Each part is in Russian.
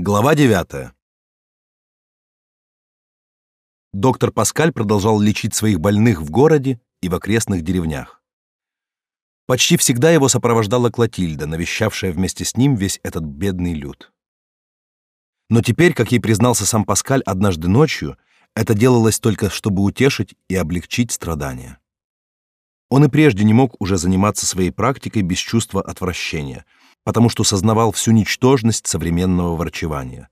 Глава 9. Доктор Паскаль продолжал лечить своих больных в городе и в окрестных деревнях. Почти всегда его сопровождала Клотильда, навещавшая вместе с ним весь этот бедный люд. Но теперь, как ей признался сам Паскаль однажды ночью, это делалось только чтобы утешить и облегчить страдания. Он и прежде не мог уже заниматься своей практикой без чувства отвращения — потому что сознавал всю ничтожность современного врачевания.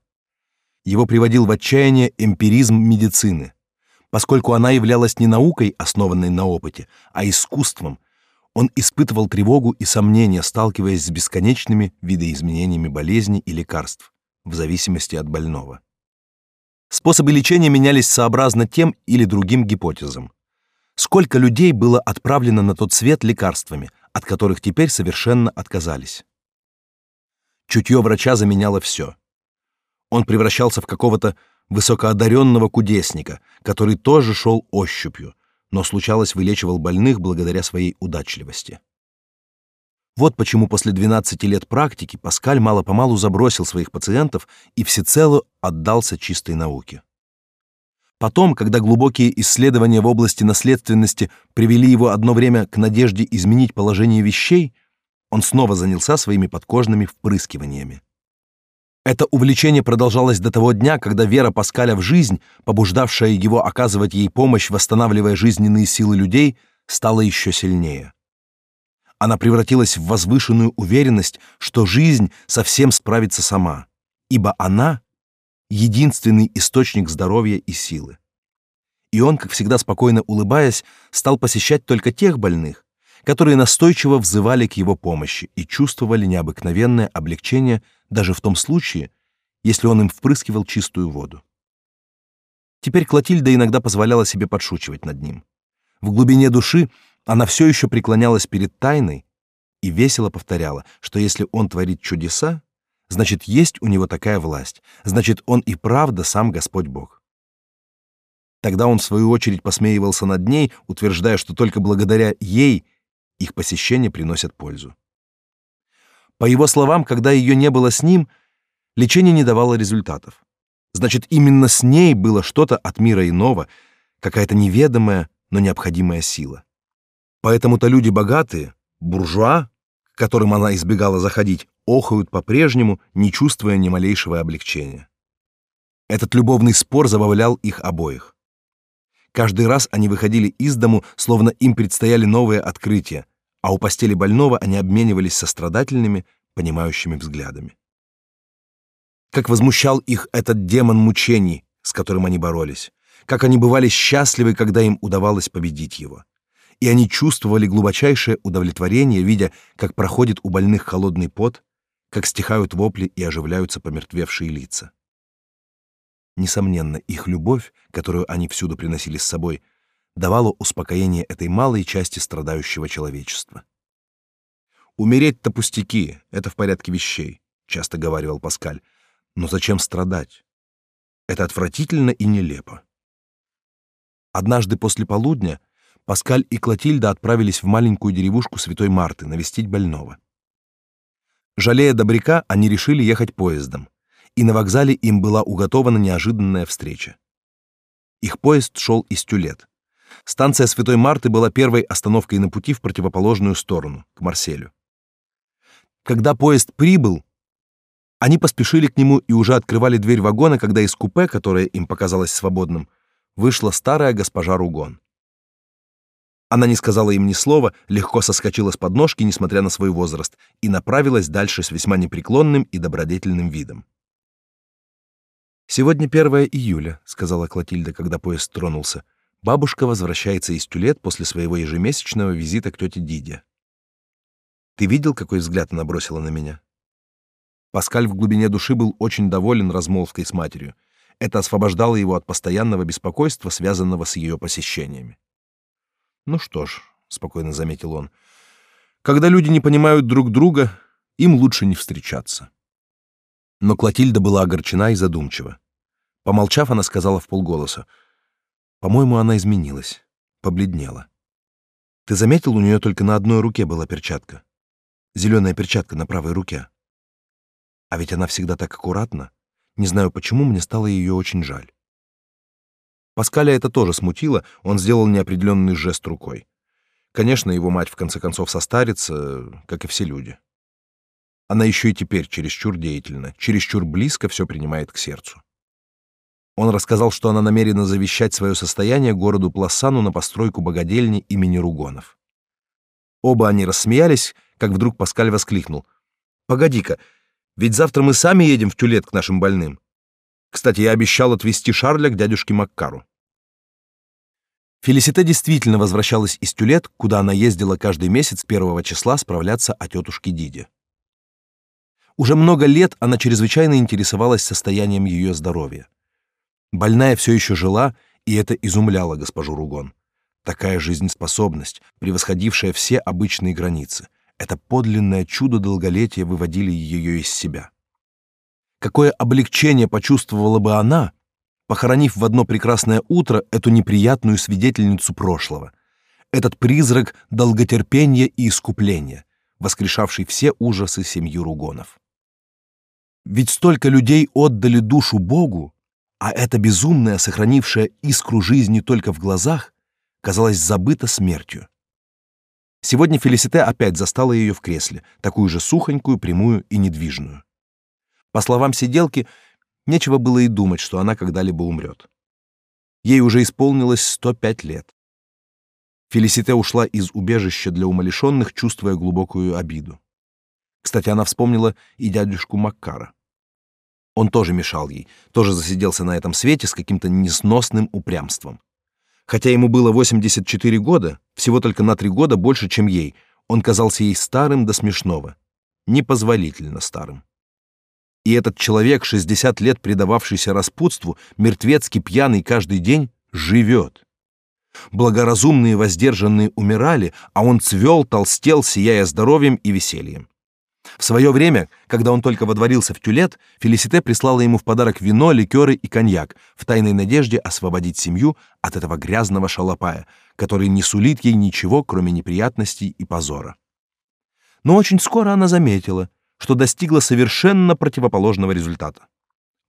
Его приводил в отчаяние эмпиризм медицины. Поскольку она являлась не наукой, основанной на опыте, а искусством, он испытывал тревогу и сомнения, сталкиваясь с бесконечными видоизменениями болезни и лекарств, в зависимости от больного. Способы лечения менялись сообразно тем или другим гипотезам. Сколько людей было отправлено на тот свет лекарствами, от которых теперь совершенно отказались. Чутье врача заменяло все. Он превращался в какого-то высокоодаренного кудесника, который тоже шел ощупью, но случалось вылечивал больных благодаря своей удачливости. Вот почему после 12 лет практики Паскаль мало-помалу забросил своих пациентов и всецело отдался чистой науке. Потом, когда глубокие исследования в области наследственности привели его одно время к надежде изменить положение вещей, он снова занялся своими подкожными впрыскиваниями. Это увлечение продолжалось до того дня, когда вера Паскаля в жизнь, побуждавшая его оказывать ей помощь, восстанавливая жизненные силы людей, стала еще сильнее. Она превратилась в возвышенную уверенность, что жизнь совсем справится сама, ибо она — единственный источник здоровья и силы. И он, как всегда спокойно улыбаясь, стал посещать только тех больных, которые настойчиво взывали к его помощи и чувствовали необыкновенное облегчение даже в том случае, если он им впрыскивал чистую воду. Теперь Клотильда иногда позволяла себе подшучивать над ним. В глубине души она все еще преклонялась перед тайной и весело повторяла, что если он творит чудеса, значит, есть у него такая власть, значит, он и правда сам Господь Бог. Тогда он в свою очередь посмеивался над ней, утверждая, что только благодаря ей их посещения приносят пользу. По его словам, когда ее не было с ним, лечение не давало результатов. Значит, именно с ней было что-то от мира иного, какая-то неведомая, но необходимая сила. Поэтому-то люди богатые, буржуа, к которым она избегала заходить, охают по-прежнему, не чувствуя ни малейшего облегчения. Этот любовный спор забавлял их обоих. Каждый раз они выходили из дому, словно им предстояли новые открытия, а у постели больного они обменивались сострадательными, понимающими взглядами. Как возмущал их этот демон мучений, с которым они боролись, как они бывали счастливы, когда им удавалось победить его. И они чувствовали глубочайшее удовлетворение, видя, как проходит у больных холодный пот, как стихают вопли и оживляются помертвевшие лица. Несомненно, их любовь, которую они всюду приносили с собой, давала успокоение этой малой части страдающего человечества. «Умереть-то пустяки, это в порядке вещей», — часто говаривал Паскаль. «Но зачем страдать? Это отвратительно и нелепо». Однажды после полудня Паскаль и Клотильда отправились в маленькую деревушку Святой Марты навестить больного. Жалея добряка, они решили ехать поездом и на вокзале им была уготована неожиданная встреча. Их поезд шел из Тюлет. Станция Святой Марты была первой остановкой на пути в противоположную сторону, к Марселю. Когда поезд прибыл, они поспешили к нему и уже открывали дверь вагона, когда из купе, которое им показалось свободным, вышла старая госпожа Ругон. Она не сказала им ни слова, легко соскочила с подножки, несмотря на свой возраст, и направилась дальше с весьма непреклонным и добродетельным видом. «Сегодня 1 июля», — сказала Клотильда, когда поезд тронулся. «Бабушка возвращается из Тюлет после своего ежемесячного визита к тете Диде». «Ты видел, какой взгляд она бросила на меня?» Паскаль в глубине души был очень доволен размолвкой с матерью. Это освобождало его от постоянного беспокойства, связанного с ее посещениями. «Ну что ж», — спокойно заметил он, — «когда люди не понимают друг друга, им лучше не встречаться». Но Клотильда была огорчена и задумчива. Помолчав, она сказала в полголоса: "По-моему, она изменилась, побледнела. Ты заметил, у нее только на одной руке была перчатка, зеленая перчатка на правой руке. А ведь она всегда так аккуратна, Не знаю почему, мне стало ее очень жаль. Паскаля это тоже смутило, он сделал неопределенный жест рукой. Конечно, его мать в конце концов состарится, как и все люди. Она еще и теперь чересчур деятельна, чересчур близко все принимает к сердцу. Он рассказал, что она намерена завещать свое состояние городу Пласану на постройку богадельни имени Ругонов. Оба они рассмеялись, как вдруг Паскаль воскликнул. «Погоди-ка, ведь завтра мы сами едем в Тюлет к нашим больным. Кстати, я обещал отвезти Шарля к дядюшке Маккару». Фелисите действительно возвращалась из Тюлет, куда она ездила каждый месяц первого числа справляться о тетушке Диде. Уже много лет она чрезвычайно интересовалась состоянием ее здоровья. Больная все еще жила, и это изумляло госпожу Ругон. Такая жизнеспособность, превосходившая все обычные границы. Это подлинное чудо долголетия выводили ее из себя. Какое облегчение почувствовала бы она, похоронив в одно прекрасное утро эту неприятную свидетельницу прошлого, этот призрак долготерпения и искупления, воскрешавший все ужасы семьи Ругонов. Ведь столько людей отдали душу Богу, а эта безумная, сохранившая искру жизни только в глазах, казалось забыта смертью. Сегодня Фелисите опять застала ее в кресле, такую же сухонькую, прямую и недвижную. По словам сиделки, нечего было и думать, что она когда-либо умрет. Ей уже исполнилось 105 лет. Фелисите ушла из убежища для умалишенных, чувствуя глубокую обиду. Кстати, она вспомнила и дядюшку Маккара. Он тоже мешал ей, тоже засиделся на этом свете с каким-то несносным упрямством. Хотя ему было 84 года, всего только на три года больше, чем ей, он казался ей старым до смешного, непозволительно старым. И этот человек, 60 лет предававшийся распутству, мертвецки пьяный каждый день, живет. Благоразумные воздержанные умирали, а он цвел, толстел, сияя здоровьем и весельем. В свое время, когда он только водворился в Тюлет, Фелисите прислала ему в подарок вино, ликеры и коньяк, в тайной надежде освободить семью от этого грязного шалопая, который не сулит ей ничего, кроме неприятностей и позора. Но очень скоро она заметила, что достигла совершенно противоположного результата.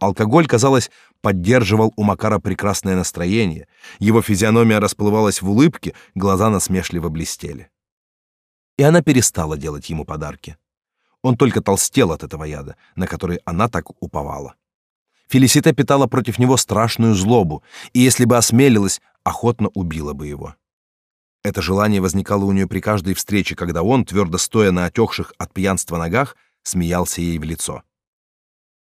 Алкоголь, казалось, поддерживал у Макара прекрасное настроение, его физиономия расплывалась в улыбке, глаза насмешливо блестели. И она перестала делать ему подарки. Он только толстел от этого яда, на который она так уповала. Фелисита питала против него страшную злобу, и если бы осмелилась, охотно убила бы его. Это желание возникало у нее при каждой встрече, когда он, твердо стоя на отекших от пьянства ногах, смеялся ей в лицо.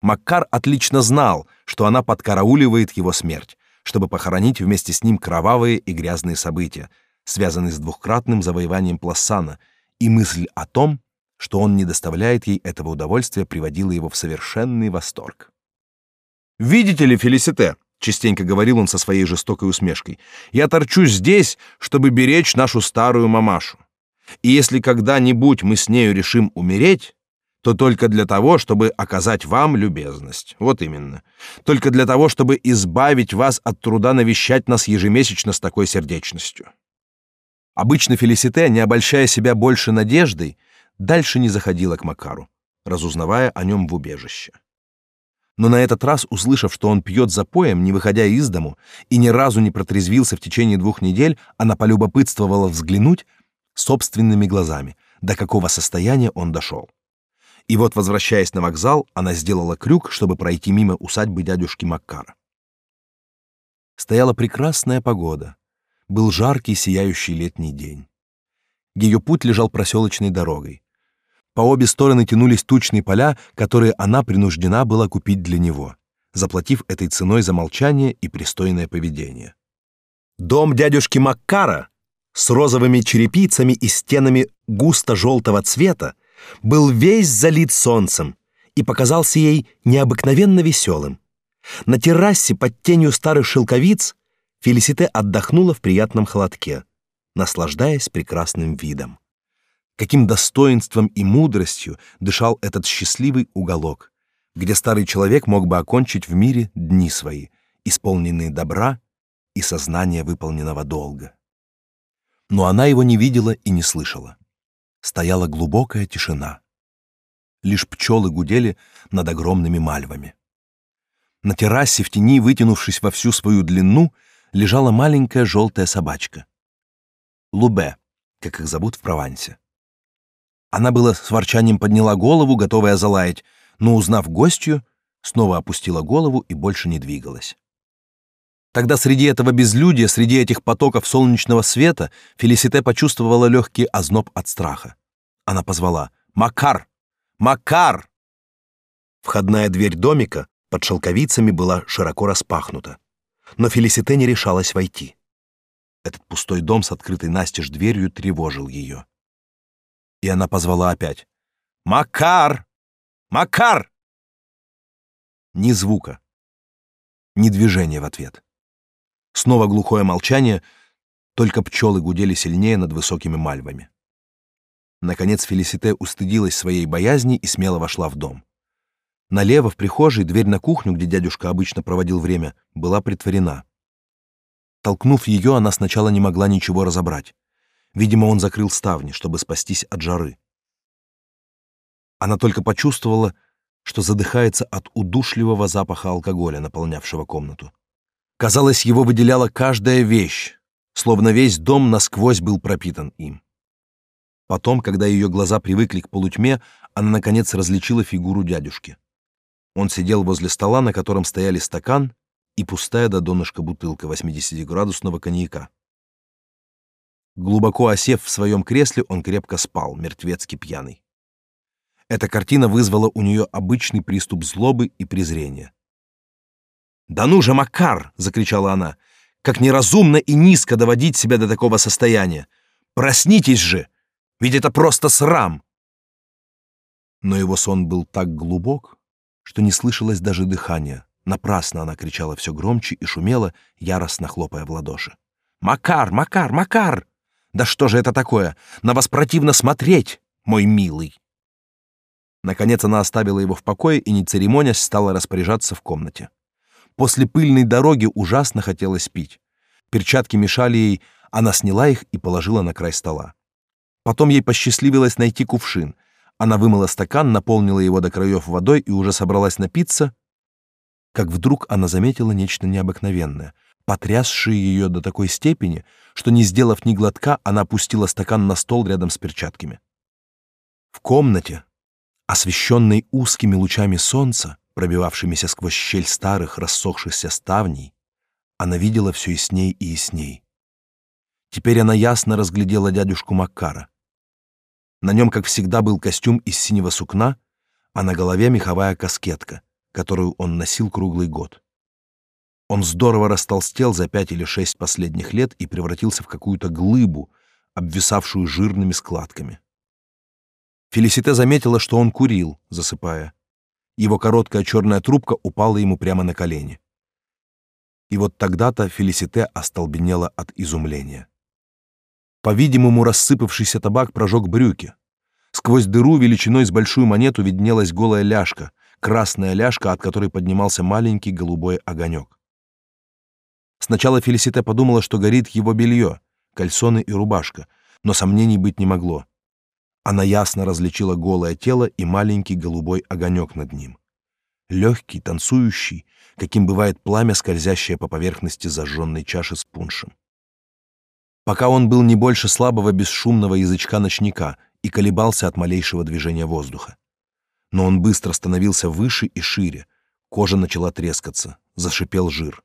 Маккар отлично знал, что она подкарауливает его смерть, чтобы похоронить вместе с ним кровавые и грязные события, связанные с двухкратным завоеванием Плассана, и мысль о том, что он не доставляет ей этого удовольствия, приводило его в совершенный восторг. «Видите ли, Фелисите?» — частенько говорил он со своей жестокой усмешкой. «Я торчусь здесь, чтобы беречь нашу старую мамашу. И если когда-нибудь мы с нею решим умереть, то только для того, чтобы оказать вам любезность. Вот именно. Только для того, чтобы избавить вас от труда навещать нас ежемесячно с такой сердечностью». Обычно Фелисите, не обольщая себя больше надеждой, дальше не заходила к Макару, разузнавая о нем в убежище. Но на этот раз, услышав, что он пьет запоем, не выходя из дому, и ни разу не протрезвился в течение двух недель, она полюбопытствовала взглянуть собственными глазами, до какого состояния он дошел. И вот, возвращаясь на вокзал, она сделала крюк, чтобы пройти мимо усадьбы дядюшки Маккара. Стояла прекрасная погода. Был жаркий, сияющий летний день. Ее путь лежал проселочной дорогой. По обе стороны тянулись тучные поля, которые она принуждена была купить для него, заплатив этой ценой за молчание и пристойное поведение. Дом дядюшки Маккара с розовыми черепицами и стенами густо-желтого цвета был весь залит солнцем и показался ей необыкновенно веселым. На террасе под тенью старых шелковиц Фелисите отдохнула в приятном холодке, наслаждаясь прекрасным видом каким достоинством и мудростью дышал этот счастливый уголок, где старый человек мог бы окончить в мире дни свои, исполненные добра и сознания выполненного долга. Но она его не видела и не слышала. Стояла глубокая тишина. Лишь пчелы гудели над огромными мальвами. На террасе в тени, вытянувшись во всю свою длину, лежала маленькая желтая собачка. Лубе, как их зовут в Провансе. Она была с ворчанием подняла голову, готовая залаять, но, узнав гостью, снова опустила голову и больше не двигалась. Тогда среди этого безлюдия, среди этих потоков солнечного света, Фелисите почувствовала легкий озноб от страха. Она позвала «Макар! Макар!» Входная дверь домика под шелковицами была широко распахнута, но Фелисите не решалась войти. Этот пустой дом с открытой настежь дверью тревожил ее. И она позвала опять «Макар! Макар!» Ни звука, ни движения в ответ. Снова глухое молчание, только пчелы гудели сильнее над высокими мальвами. Наконец Фелисите устыдилась своей боязни и смело вошла в дом. Налево в прихожей дверь на кухню, где дядюшка обычно проводил время, была притворена. Толкнув ее, она сначала не могла ничего разобрать. Видимо, он закрыл ставни, чтобы спастись от жары. Она только почувствовала, что задыхается от удушливого запаха алкоголя, наполнявшего комнату. Казалось, его выделяла каждая вещь, словно весь дом насквозь был пропитан им. Потом, когда ее глаза привыкли к полутьме, она наконец различила фигуру дядюшки. Он сидел возле стола, на котором стояли стакан и пустая до донышка бутылка 80-градусного коньяка. Глубоко осев в своем кресле, он крепко спал, мертвецки пьяный. Эта картина вызвала у нее обычный приступ злобы и презрения. «Да ну же, Макар!» — закричала она. «Как неразумно и низко доводить себя до такого состояния! Проснитесь же! Ведь это просто срам!» Но его сон был так глубок, что не слышалось даже дыхания. Напрасно она кричала все громче и шумела, яростно хлопая в ладоши. «Макар! Макар! Макар! Да что же это такое? На вас противно смотреть, мой милый!» Наконец она оставила его в покое и, не церемонясь, стала распоряжаться в комнате. После пыльной дороги ужасно хотелось пить. Перчатки мешали ей, она сняла их и положила на край стола. Потом ей посчастливилось найти кувшин. Она вымыла стакан, наполнила его до краев водой и уже собралась напиться, как вдруг она заметила нечто необыкновенное, потрясшее ее до такой степени, что, не сделав ни глотка, она опустила стакан на стол рядом с перчатками. В комнате, освещенной узкими лучами солнца, пробивавшимися сквозь щель старых рассохшихся ставней, она видела все ясней и ясней. Теперь она ясно разглядела дядюшку Маккара. На нем, как всегда, был костюм из синего сукна, а на голове меховая каскетка, которую он носил круглый год. Он здорово растолстел за пять или шесть последних лет и превратился в какую-то глыбу, обвисавшую жирными складками. Фелисите заметила, что он курил, засыпая. Его короткая черная трубка упала ему прямо на колени. И вот тогда-то Фелисите остолбенела от изумления. По-видимому, рассыпавшийся табак прожег брюки. Сквозь дыру величиной с большую монету виднелась голая ляжка, красная ляжка, от которой поднимался маленький голубой огонек. Сначала Фелисите подумала, что горит его белье, кальсоны и рубашка, но сомнений быть не могло. Она ясно различила голое тело и маленький голубой огонек над ним. Легкий, танцующий, каким бывает пламя, скользящее по поверхности зажженной чаши с пуншем. Пока он был не больше слабого бесшумного язычка ночника и колебался от малейшего движения воздуха. Но он быстро становился выше и шире, кожа начала трескаться, зашипел жир.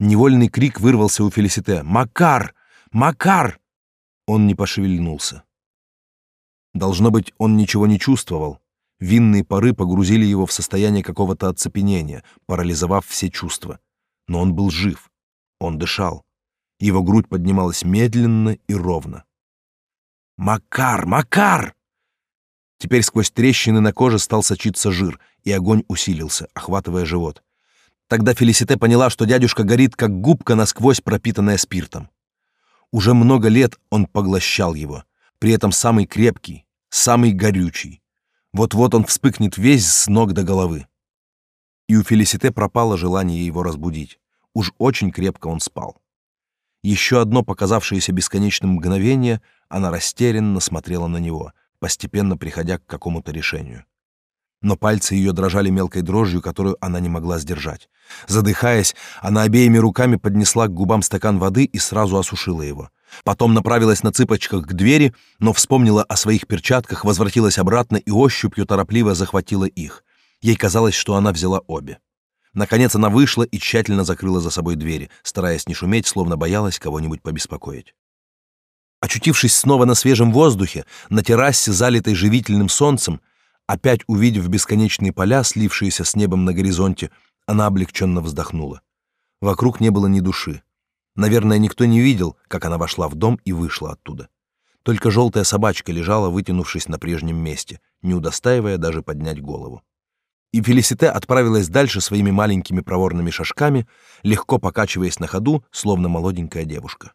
Невольный крик вырвался у Фелисите. «Макар! Макар!» Он не пошевельнулся. Должно быть, он ничего не чувствовал. Винные пары погрузили его в состояние какого-то оцепенения, парализовав все чувства. Но он был жив. Он дышал. Его грудь поднималась медленно и ровно. «Макар! Макар!» Теперь сквозь трещины на коже стал сочиться жир, и огонь усилился, охватывая живот. Тогда Фелисите поняла, что дядюшка горит, как губка насквозь пропитанная спиртом. Уже много лет он поглощал его, при этом самый крепкий, самый горючий. Вот-вот он вспыхнет весь с ног до головы. И у Фелисите пропало желание его разбудить. Уж очень крепко он спал. Еще одно показавшееся бесконечным мгновение, она растерянно смотрела на него, постепенно приходя к какому-то решению. Но пальцы ее дрожали мелкой дрожью, которую она не могла сдержать. Задыхаясь, она обеими руками поднесла к губам стакан воды и сразу осушила его. Потом направилась на цыпочках к двери, но вспомнила о своих перчатках, возвратилась обратно и ощупью торопливо захватила их. Ей казалось, что она взяла обе. Наконец она вышла и тщательно закрыла за собой двери, стараясь не шуметь, словно боялась кого-нибудь побеспокоить. Очутившись снова на свежем воздухе, на террасе, залитой живительным солнцем, опять увидев бесконечные поля, слившиеся с небом на горизонте, она облегченно вздохнула. Вокруг не было ни души. Наверное, никто не видел, как она вошла в дом и вышла оттуда. Только желтая собачка лежала, вытянувшись на прежнем месте, не удостаивая даже поднять голову. И Фелисите отправилась дальше своими маленькими проворными шажками, легко покачиваясь на ходу, словно молоденькая девушка.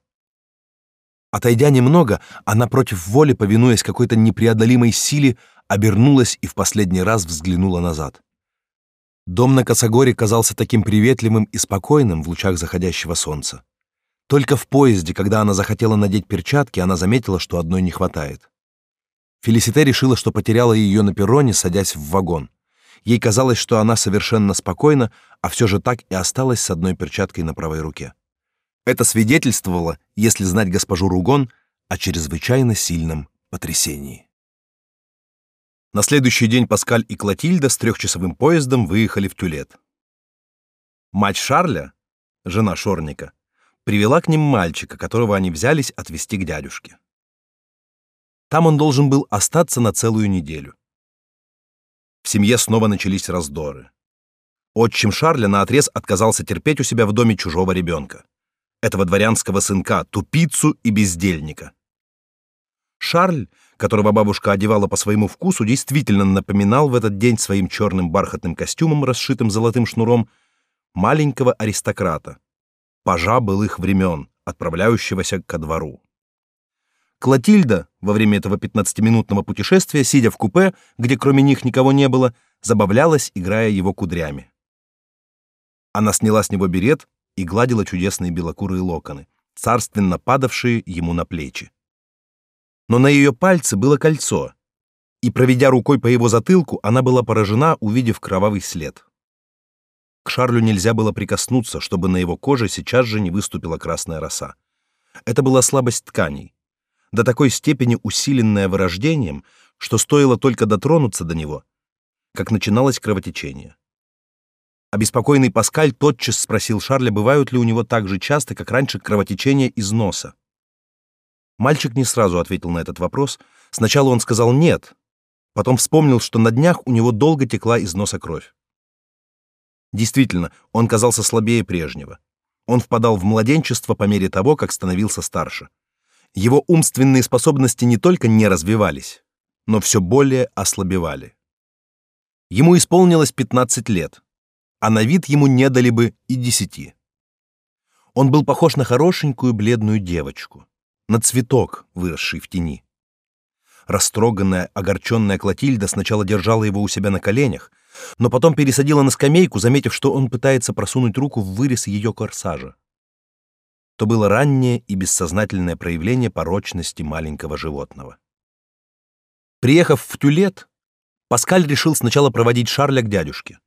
Отойдя немного, она против воли, повинуясь какой-то непреодолимой силе, обернулась и в последний раз взглянула назад. Дом на Косогоре казался таким приветливым и спокойным в лучах заходящего солнца. Только в поезде, когда она захотела надеть перчатки, она заметила, что одной не хватает. Фелисите решила, что потеряла ее на перроне, садясь в вагон. Ей казалось, что она совершенно спокойна, а все же так и осталась с одной перчаткой на правой руке. Это свидетельствовало, если знать госпожу Ругон, о чрезвычайно сильном потрясении. На следующий день Паскаль и Клотильда с трехчасовым поездом выехали в Тюлет. Мать Шарля, жена Шорника, привела к ним мальчика, которого они взялись отвезти к дядюшке. Там он должен был остаться на целую неделю. В семье снова начались раздоры. Отчим Шарля наотрез отказался терпеть у себя в доме чужого ребенка. Этого дворянского сынка, тупицу и бездельника. Шарль, которого бабушка одевала по своему вкусу, действительно напоминал в этот день своим черным бархатным костюмом, расшитым золотым шнуром, маленького аристократа, пажа былых времен, отправляющегося ко двору. Клотильда во время этого пятнадцатиминутного путешествия, сидя в купе, где кроме них никого не было, забавлялась, играя его кудрями. Она сняла с него берет и гладила чудесные белокурые локоны, царственно падавшие ему на плечи но на ее пальце было кольцо, и, проведя рукой по его затылку, она была поражена, увидев кровавый след. К Шарлю нельзя было прикоснуться, чтобы на его коже сейчас же не выступила красная роса. Это была слабость тканей, до такой степени усиленная вырождением, что стоило только дотронуться до него, как начиналось кровотечение. Обеспокоенный Паскаль тотчас спросил Шарля, бывают ли у него так же часто, как раньше, кровотечения из носа. Мальчик не сразу ответил на этот вопрос. Сначала он сказал «нет», потом вспомнил, что на днях у него долго текла из носа кровь. Действительно, он казался слабее прежнего. Он впадал в младенчество по мере того, как становился старше. Его умственные способности не только не развивались, но все более ослабевали. Ему исполнилось 15 лет, а на вид ему не дали бы и десяти. Он был похож на хорошенькую бледную девочку на цветок, выросший в тени. Растроганная, огорченная Клотильда сначала держала его у себя на коленях, но потом пересадила на скамейку, заметив, что он пытается просунуть руку в вырез ее корсажа. То было раннее и бессознательное проявление порочности маленького животного. Приехав в Тюлет, Паскаль решил сначала проводить Шарля к дядюшке,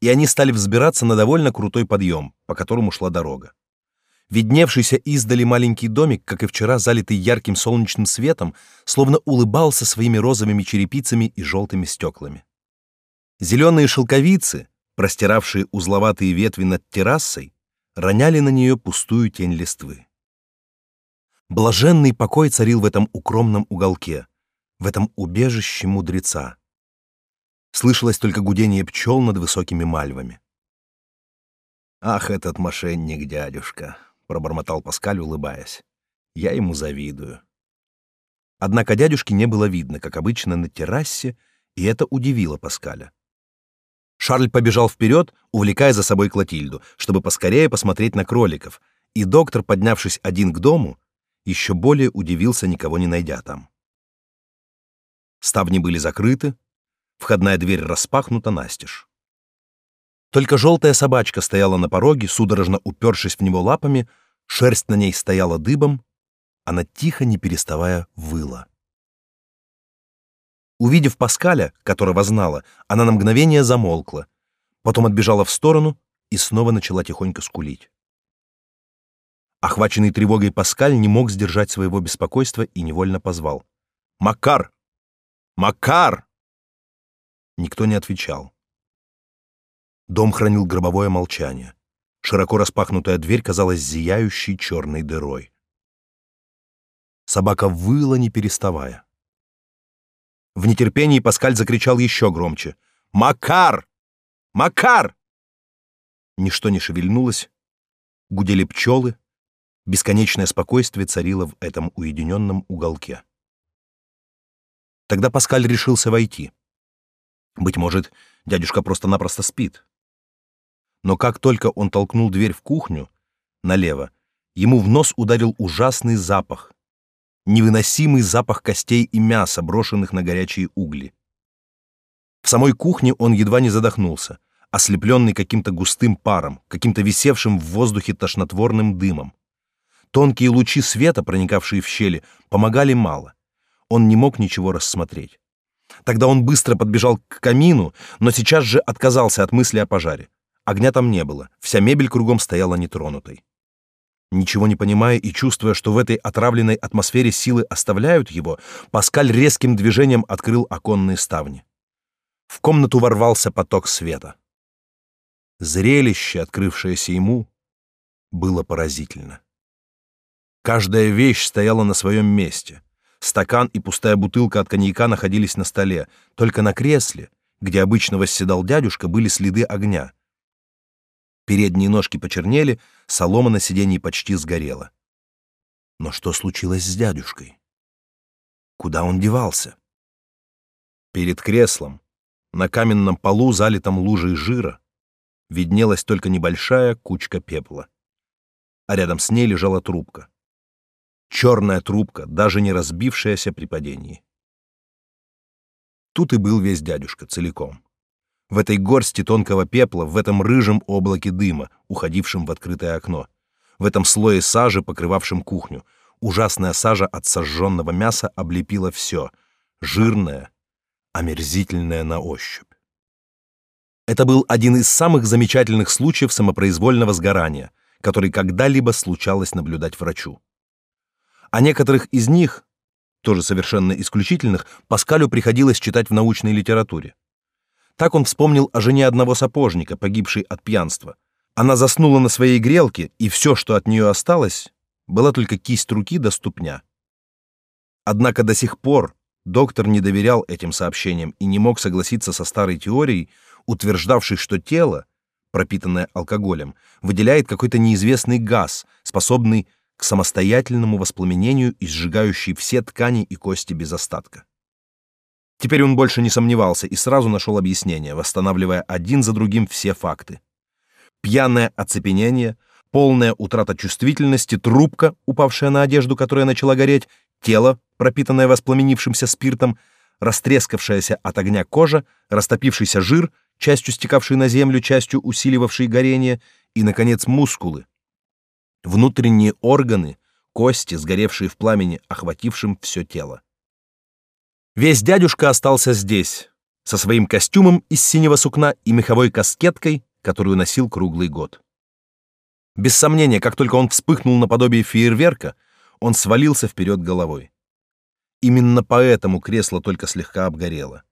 и они стали взбираться на довольно крутой подъем, по которому шла дорога. Видневшийся издали маленький домик, как и вчера, залитый ярким солнечным светом, словно улыбался своими розовыми черепицами и желтыми стеклами. Зеленые шелковицы, простиравшие узловатые ветви над террасой, роняли на нее пустую тень листвы. Блаженный покой царил в этом укромном уголке, в этом убежище мудреца. Слышалось только гудение пчел над высокими мальвами. «Ах, этот мошенник, дядюшка!» Пробормотал Паскаль, улыбаясь. Я ему завидую. Однако дядюшки не было видно, как обычно на террасе, и это удивило Паскаля. Шарль побежал вперед, увлекая за собой Клотильду, чтобы поскорее посмотреть на кроликов, и доктор, поднявшись один к дому, еще более удивился, никого не найдя там. Ставни были закрыты, входная дверь распахнута настежь. Только желтая собачка стояла на пороге, судорожно упершись в него лапами, шерсть на ней стояла дыбом, она тихо, не переставая, выла. Увидев Паскаля, которого знала, она на мгновение замолкла, потом отбежала в сторону и снова начала тихонько скулить. Охваченный тревогой Паскаль не мог сдержать своего беспокойства и невольно позвал. «Макар! Макар!» Никто не отвечал. Дом хранил гробовое молчание. Широко распахнутая дверь казалась зияющей черной дырой. Собака выла, не переставая. В нетерпении Паскаль закричал еще громче. «Макар! Макар!» Ничто не шевельнулось, гудели пчелы, бесконечное спокойствие царило в этом уединенном уголке. Тогда Паскаль решился войти. Быть может, дядюшка просто-напросто спит но как только он толкнул дверь в кухню, налево, ему в нос ударил ужасный запах, невыносимый запах костей и мяса, брошенных на горячие угли. В самой кухне он едва не задохнулся, ослепленный каким-то густым паром, каким-то висевшим в воздухе тошнотворным дымом. Тонкие лучи света, проникавшие в щели, помогали мало. Он не мог ничего рассмотреть. Тогда он быстро подбежал к камину, но сейчас же отказался от мысли о пожаре. Огня там не было, вся мебель кругом стояла нетронутой. Ничего не понимая и чувствуя, что в этой отравленной атмосфере силы оставляют его, Паскаль резким движением открыл оконные ставни. В комнату ворвался поток света. Зрелище, открывшееся ему, было поразительно. Каждая вещь стояла на своем месте. Стакан и пустая бутылка от коньяка находились на столе, только на кресле, где обычно восседал дядюшка, были следы огня. Передние ножки почернели, солома на сиденье почти сгорела. Но что случилось с дядюшкой? Куда он девался? Перед креслом, на каменном полу, залитом лужей жира, виднелась только небольшая кучка пепла. А рядом с ней лежала трубка. Черная трубка, даже не разбившаяся при падении. Тут и был весь дядюшка целиком в этой горсти тонкого пепла, в этом рыжем облаке дыма, уходившем в открытое окно, в этом слое сажи, покрывавшем кухню. Ужасная сажа от сожженного мяса облепила все, жирное, омерзительное на ощупь. Это был один из самых замечательных случаев самопроизвольного сгорания, который когда-либо случалось наблюдать врачу. О некоторых из них, тоже совершенно исключительных, Паскалю приходилось читать в научной литературе. Так он вспомнил о жене одного сапожника, погибшей от пьянства. Она заснула на своей грелке, и все, что от нее осталось, была только кисть руки до ступня. Однако до сих пор доктор не доверял этим сообщениям и не мог согласиться со старой теорией, утверждавшей, что тело, пропитанное алкоголем, выделяет какой-то неизвестный газ, способный к самостоятельному воспламенению и сжигающий все ткани и кости без остатка. Теперь он больше не сомневался и сразу нашел объяснение, восстанавливая один за другим все факты. Пьяное оцепенение, полная утрата чувствительности, трубка, упавшая на одежду, которая начала гореть, тело, пропитанное воспламенившимся спиртом, растрескавшаяся от огня кожа, растопившийся жир, частью стекавший на землю, частью усиливавший горение, и, наконец, мускулы. Внутренние органы, кости, сгоревшие в пламени, охватившим все тело. Весь дядюшка остался здесь, со своим костюмом из синего сукна и меховой каскеткой, которую носил круглый год. Без сомнения, как только он вспыхнул наподобие фейерверка, он свалился вперед головой. Именно поэтому кресло только слегка обгорело.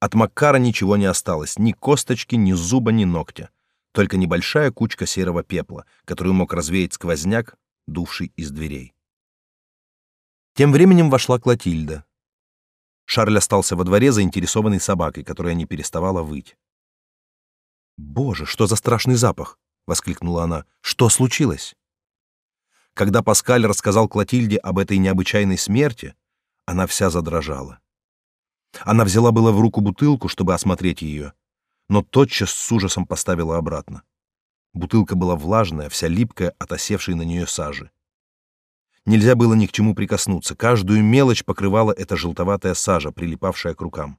От Маккара ничего не осталось, ни косточки, ни зуба, ни ногтя, только небольшая кучка серого пепла, которую мог развеять сквозняк, дувший из дверей. Тем временем вошла Клотильда, Шарль остался во дворе, заинтересованный собакой, которая не переставала выть. «Боже, что за страшный запах!» — воскликнула она. «Что случилось?» Когда Паскаль рассказал Клотильде об этой необычайной смерти, она вся задрожала. Она взяла было в руку бутылку, чтобы осмотреть ее, но тотчас с ужасом поставила обратно. Бутылка была влажная, вся липкая от осевшей на нее сажи. Нельзя было ни к чему прикоснуться, каждую мелочь покрывала эта желтоватая сажа, прилипавшая к рукам.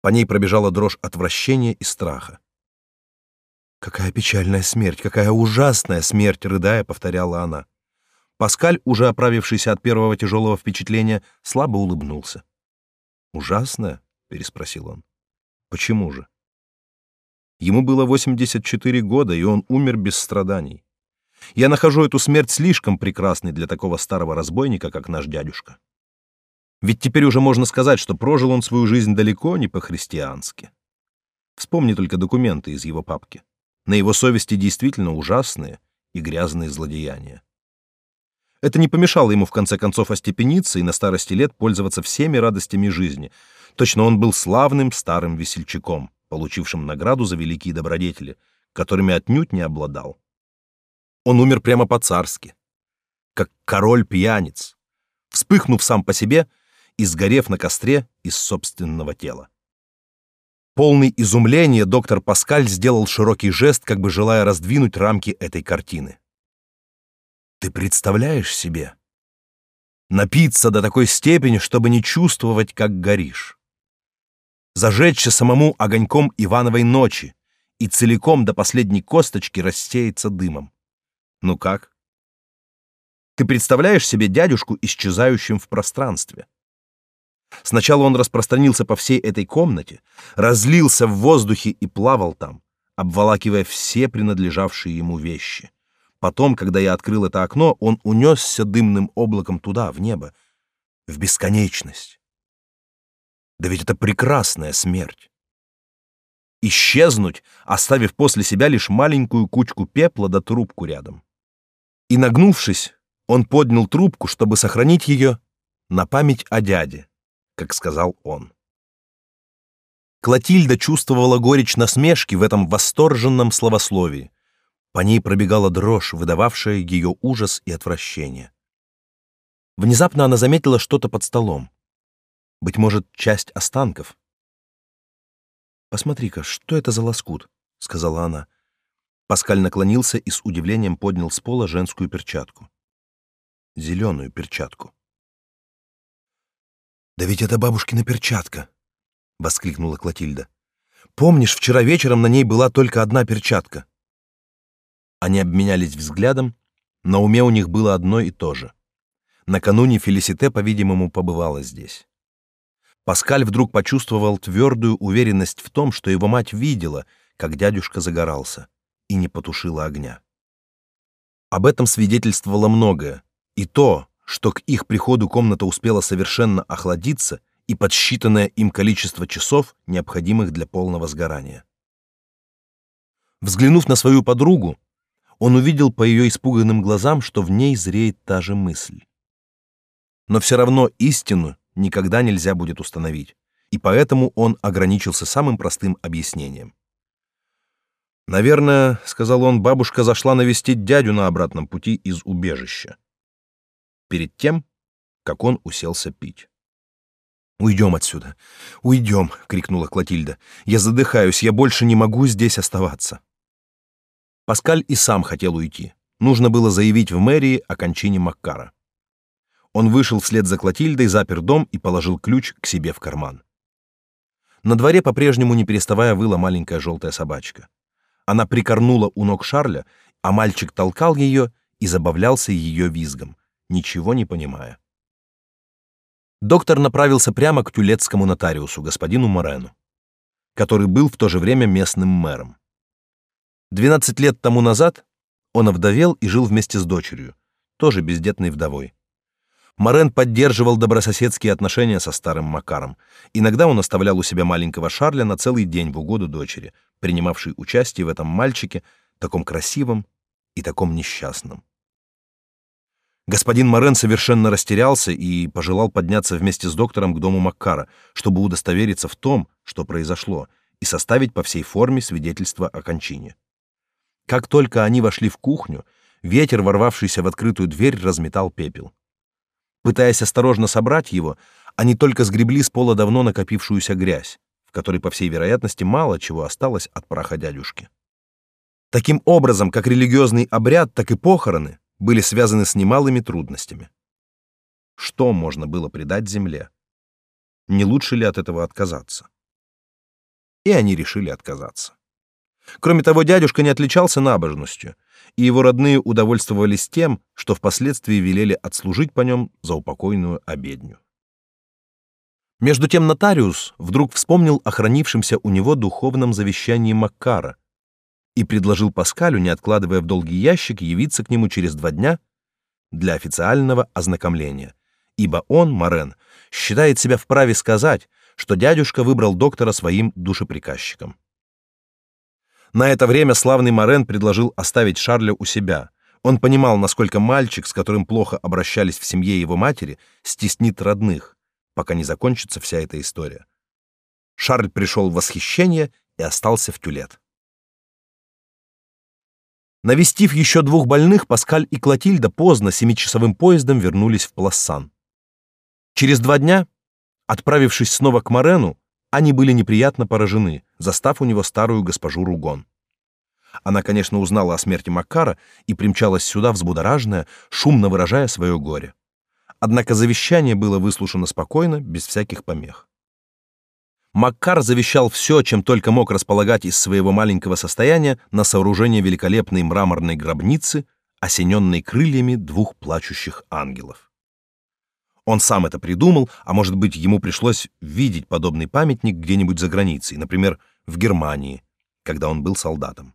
По ней пробежала дрожь отвращения и страха. «Какая печальная смерть, какая ужасная смерть!» — рыдая, повторяла она. Паскаль, уже оправившийся от первого тяжелого впечатления, слабо улыбнулся. Ужасное? переспросил он. Почему же? Ему было 84 года, и он умер без страданий. Я нахожу эту смерть слишком прекрасной для такого старого разбойника, как наш дядюшка. Ведь теперь уже можно сказать, что прожил он свою жизнь далеко не по-христиански. Вспомни только документы из его папки. На его совести действительно ужасные и грязные злодеяния. Это не помешало ему в конце концов остепениться и на старости лет пользоваться всеми радостями жизни. Точно он был славным старым весельчаком, получившим награду за великие добродетели, которыми отнюдь не обладал. Он умер прямо по-царски, как король-пьяниц, вспыхнув сам по себе и сгорев на костре из собственного тела. Полный изумления доктор Паскаль сделал широкий жест, как бы желая раздвинуть рамки этой картины. Ты представляешь себе? Напиться до такой степени, чтобы не чувствовать, как горишь. Зажечься самому огоньком Ивановой ночи и целиком до последней косточки рассеяться дымом. Ну как? Ты представляешь себе дядюшку исчезающим в пространстве? Сначала он распространился по всей этой комнате, разлился в воздухе и плавал там, обволакивая все принадлежавшие ему вещи. Потом, когда я открыл это окно, он унесся дымным облаком туда, в небо, в бесконечность. Да ведь это прекрасная смерть. Исчезнуть, оставив после себя лишь маленькую кучку пепла да трубку рядом. И нагнувшись, он поднял трубку, чтобы сохранить ее на память о дяде, как сказал он. Клотильда чувствовала горечь насмешки в этом восторженном словословии, по ней пробегала дрожь, выдававшая ее ужас и отвращение. Внезапно она заметила что-то под столом. Быть может, часть останков. «Посмотри-ка, что это за лоскут?» — сказала она. Паскаль наклонился и с удивлением поднял с пола женскую перчатку. Зеленую перчатку. «Да ведь это бабушкина перчатка!» — воскликнула Клотильда. «Помнишь, вчера вечером на ней была только одна перчатка?» Они обменялись взглядом, но уме у них было одно и то же. Накануне Фелисите, по-видимому, побывала здесь. Паскаль вдруг почувствовал твердую уверенность в том, что его мать видела, как дядюшка загорался, и не потушила огня. Об этом свидетельствовало многое, и то, что к их приходу комната успела совершенно охладиться и подсчитанное им количество часов, необходимых для полного сгорания. Взглянув на свою подругу, он увидел по ее испуганным глазам, что в ней зреет та же мысль. Но все равно истину никогда нельзя будет установить, и поэтому он ограничился самым простым объяснением. «Наверное, — сказал он, — бабушка зашла навестить дядю на обратном пути из убежища. Перед тем, как он уселся пить. «Уйдем отсюда! Уйдем!» — крикнула Клотильда. «Я задыхаюсь, я больше не могу здесь оставаться!» Паскаль и сам хотел уйти. Нужно было заявить в мэрии о кончине Маккара. Он вышел вслед за Клотильдой, запер дом и положил ключ к себе в карман. На дворе по-прежнему не переставая выла маленькая желтая собачка. Она прикорнула у ног Шарля, а мальчик толкал ее и забавлялся ее визгом, ничего не понимая. Доктор направился прямо к тюлетскому нотариусу, господину Морену, который был в то же время местным мэром. 12 лет тому назад он овдовел и жил вместе с дочерью, тоже бездетной вдовой. Морен поддерживал добрососедские отношения со старым Макаром. Иногда он оставлял у себя маленького Шарля на целый день в угоду дочери, принимавшей участие в этом мальчике, таком красивом и таком несчастном. Господин Морен совершенно растерялся и пожелал подняться вместе с доктором к дому Маккара, чтобы удостовериться в том, что произошло, и составить по всей форме свидетельство о кончине. Как только они вошли в кухню, ветер, ворвавшийся в открытую дверь, разметал пепел. Пытаясь осторожно собрать его, они только сгребли с пола давно накопившуюся грязь, в которой, по всей вероятности, мало чего осталось от праха дядюшки. Таким образом, как религиозный обряд, так и похороны были связаны с немалыми трудностями. Что можно было предать земле? Не лучше ли от этого отказаться? И они решили отказаться. Кроме того, дядюшка не отличался набожностью, и его родные удовольствовались тем, что впоследствии велели отслужить по нем за упокойную обедню. Между тем нотариус вдруг вспомнил о хранившемся у него духовном завещании Маккара и предложил Паскалю, не откладывая в долгий ящик, явиться к нему через два дня для официального ознакомления, ибо он, Морен, считает себя вправе сказать, что дядюшка выбрал доктора своим душеприказчиком. На это время славный Морен предложил оставить Шарля у себя. Он понимал, насколько мальчик, с которым плохо обращались в семье его матери, стеснит родных, пока не закончится вся эта история. Шарль пришел в восхищение и остался в Тюлет. Навестив еще двух больных, Паскаль и Клотильда поздно семичасовым поездом вернулись в Плассан. Через два дня, отправившись снова к Морену, они были неприятно поражены, застав у него старую госпожу Ругон. Она, конечно, узнала о смерти Маккара и примчалась сюда взбудораженная, шумно выражая свое горе. Однако завещание было выслушано спокойно, без всяких помех. Маккар завещал все, чем только мог располагать из своего маленького состояния на сооружение великолепной мраморной гробницы, осененной крыльями двух плачущих ангелов. Он сам это придумал, а может быть, ему пришлось видеть подобный памятник где-нибудь за границей, например, в Германии, когда он был солдатом.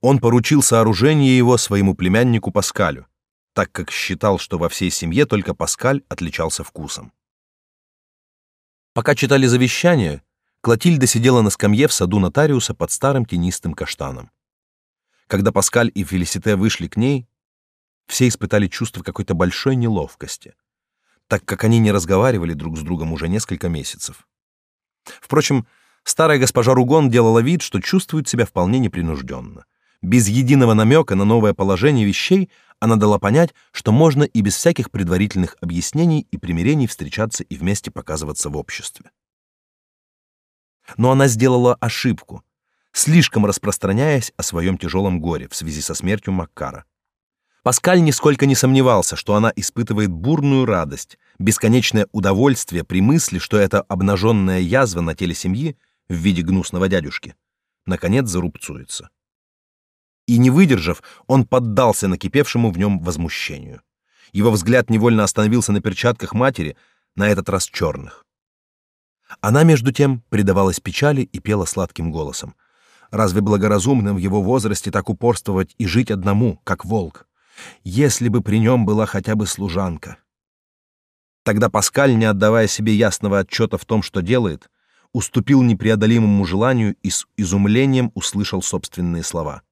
Он поручил сооружение его своему племяннику Паскалю, так как считал, что во всей семье только Паскаль отличался вкусом. Пока читали завещание, Клотильда сидела на скамье в саду нотариуса под старым тенистым каштаном. Когда Паскаль и Фелисите вышли к ней, все испытали чувство какой-то большой неловкости, так как они не разговаривали друг с другом уже несколько месяцев. Впрочем, старая госпожа Ругон делала вид, что чувствует себя вполне непринужденно. Без единого намека на новое положение вещей она дала понять, что можно и без всяких предварительных объяснений и примирений встречаться и вместе показываться в обществе. Но она сделала ошибку, слишком распространяясь о своем тяжелом горе в связи со смертью Маккара. Паскаль нисколько не сомневался, что она испытывает бурную радость, бесконечное удовольствие при мысли, что эта обнаженная язва на теле семьи в виде гнусного дядюшки наконец зарубцуется и, не выдержав, он поддался накипевшему в нем возмущению. Его взгляд невольно остановился на перчатках матери, на этот раз черных. Она, между тем, предавалась печали и пела сладким голосом. Разве благоразумно в его возрасте так упорствовать и жить одному, как волк? Если бы при нем была хотя бы служанка. Тогда Паскаль, не отдавая себе ясного отчета в том, что делает, уступил непреодолимому желанию и с изумлением услышал собственные слова.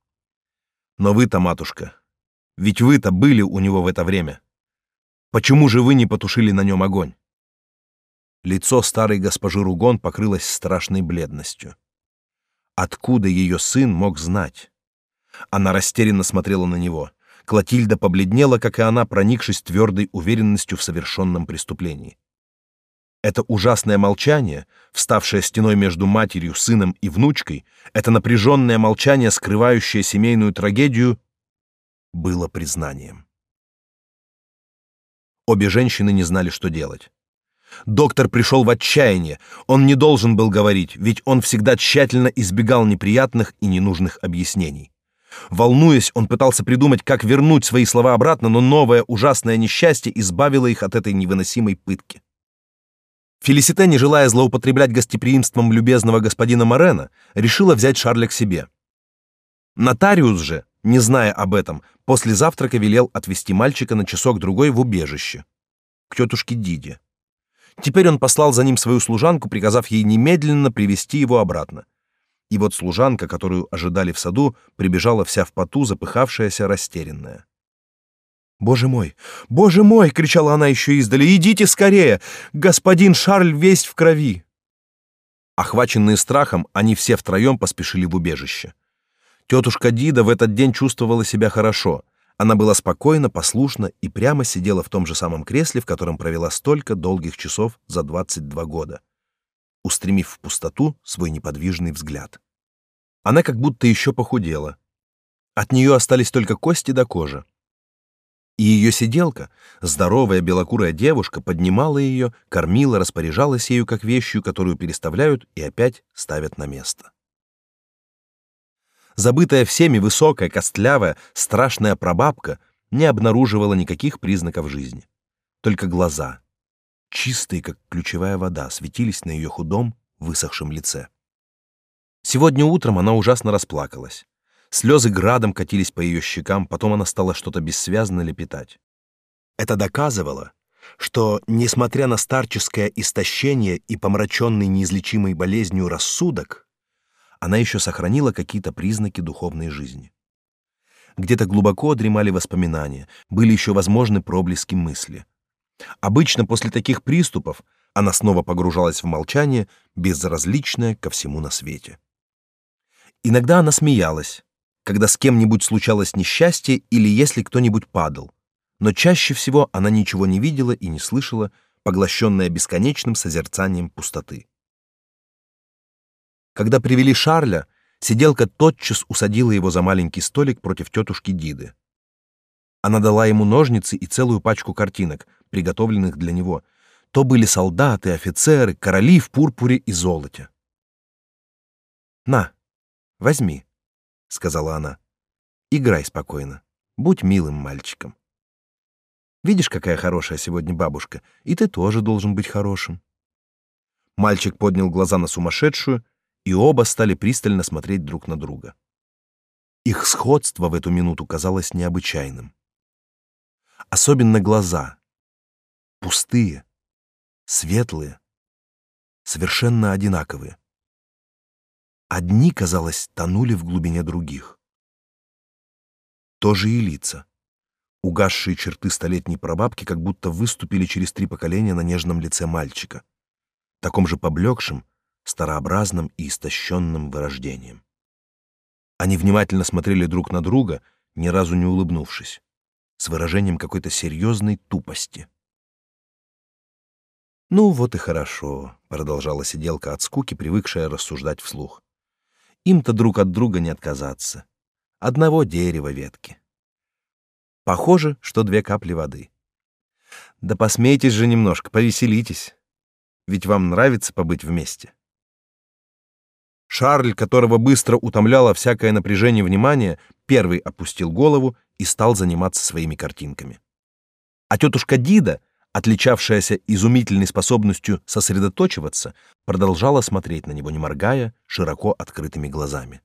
Но вы-то, матушка, ведь вы-то были у него в это время. Почему же вы не потушили на нем огонь? Лицо старой госпожи Ругон покрылось страшной бледностью. Откуда ее сын мог знать? Она растерянно смотрела на него. Клотильда побледнела, как и она, проникшись твердой уверенностью в совершенном преступлении. Это ужасное молчание, вставшее стеной между матерью, сыном и внучкой, это напряженное молчание, скрывающее семейную трагедию, было признанием. Обе женщины не знали, что делать. Доктор пришел в отчаяние. Он не должен был говорить, ведь он всегда тщательно избегал неприятных и ненужных объяснений. Волнуясь, он пытался придумать, как вернуть свои слова обратно, но новое ужасное несчастье избавило их от этой невыносимой пытки. Фелисите, не желая злоупотреблять гостеприимством любезного господина Морена, решила взять Шарля к себе. Нотариус же, не зная об этом, после завтрака велел отвезти мальчика на часок-другой в убежище, к тетушке Диде. Теперь он послал за ним свою служанку, приказав ей немедленно привести его обратно. И вот служанка, которую ожидали в саду, прибежала вся в поту, запыхавшаяся, растерянная. «Боже мой! Боже мой!» — кричала она еще издали. «Идите скорее! Господин Шарль весь в крови!» Охваченные страхом, они все втроем поспешили в убежище. Тетушка Дида в этот день чувствовала себя хорошо. Она была спокойна, послушна и прямо сидела в том же самом кресле, в котором провела столько долгих часов за 22 года, устремив в пустоту свой неподвижный взгляд. Она как будто еще похудела. От нее остались только кости до кожи. И ее сиделка, здоровая белокурая девушка, поднимала ее, кормила, распоряжалась ею как вещью, которую переставляют и опять ставят на место. Забытая всеми высокая, костлявая, страшная прабабка не обнаруживала никаких признаков жизни. Только глаза. чистые, как ключевая вода, светились на ее худом, высохшем лице. Сегодня утром она ужасно расплакалась. Слезы градом катились по ее щекам, потом она стала что-то бессвязно лепетать. Это доказывало, что, несмотря на старческое истощение и помраченный неизлечимой болезнью рассудок, она еще сохранила какие-то признаки духовной жизни. Где-то глубоко дремали воспоминания, были еще возможны проблески мысли. Обычно после таких приступов она снова погружалась в молчание, безразличное ко всему на свете. Иногда она смеялась, когда с кем-нибудь случалось несчастье или если кто-нибудь падал, но чаще всего она ничего не видела и не слышала, поглощенная бесконечным созерцанием пустоты. Когда привели Шарля, сиделка тотчас усадила его за маленький столик против тетушки Диды. Она дала ему ножницы и целую пачку картинок, приготовленных для него. То были солдаты, офицеры, короли в пурпуре и золоте. «На, возьми», — сказала она. «Играй спокойно, будь милым мальчиком». Видишь, какая хорошая сегодня бабушка, и ты тоже должен быть хорошим. Мальчик поднял глаза на сумасшедшую, и оба стали пристально смотреть друг на друга. Их сходство в эту минуту казалось необычайным. Особенно глаза. Пустые, светлые, совершенно одинаковые. Одни, казалось, тонули в глубине других. Тоже и лица. Угасшие черты столетней прабабки как будто выступили через три поколения на нежном лице мальчика, таком же поблекшем, старообразным и истощенным вырождением. Они внимательно смотрели друг на друга, ни разу не улыбнувшись, с выражением какой-то серьезной тупости. «Ну, вот и хорошо», — продолжала сиделка от скуки, привыкшая рассуждать вслух. «Им-то друг от друга не отказаться. Одного дерева ветки». Похоже, что две капли воды. Да посмейтесь же немножко, повеселитесь. Ведь вам нравится побыть вместе. Шарль, которого быстро утомляло всякое напряжение внимания, первый опустил голову и стал заниматься своими картинками. А тетушка Дида, отличавшаяся изумительной способностью сосредоточиваться, продолжала смотреть на него, не моргая, широко открытыми глазами.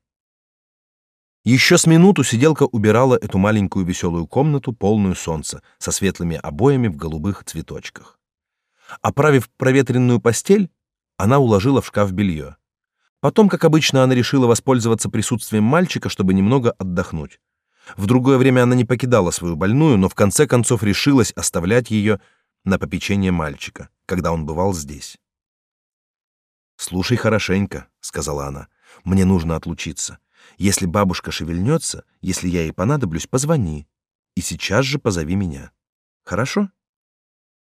Еще с минуту сиделка убирала эту маленькую веселую комнату, полную солнца, со светлыми обоями в голубых цветочках. Оправив проветренную постель, она уложила в шкаф белье. Потом, как обычно, она решила воспользоваться присутствием мальчика, чтобы немного отдохнуть. В другое время она не покидала свою больную, но в конце концов решилась оставлять ее на попечение мальчика, когда он бывал здесь. «Слушай хорошенько», — сказала она, — «мне нужно отлучиться. Если бабушка шевельнется, если я ей понадоблюсь, позвони. И сейчас же позови меня. Хорошо?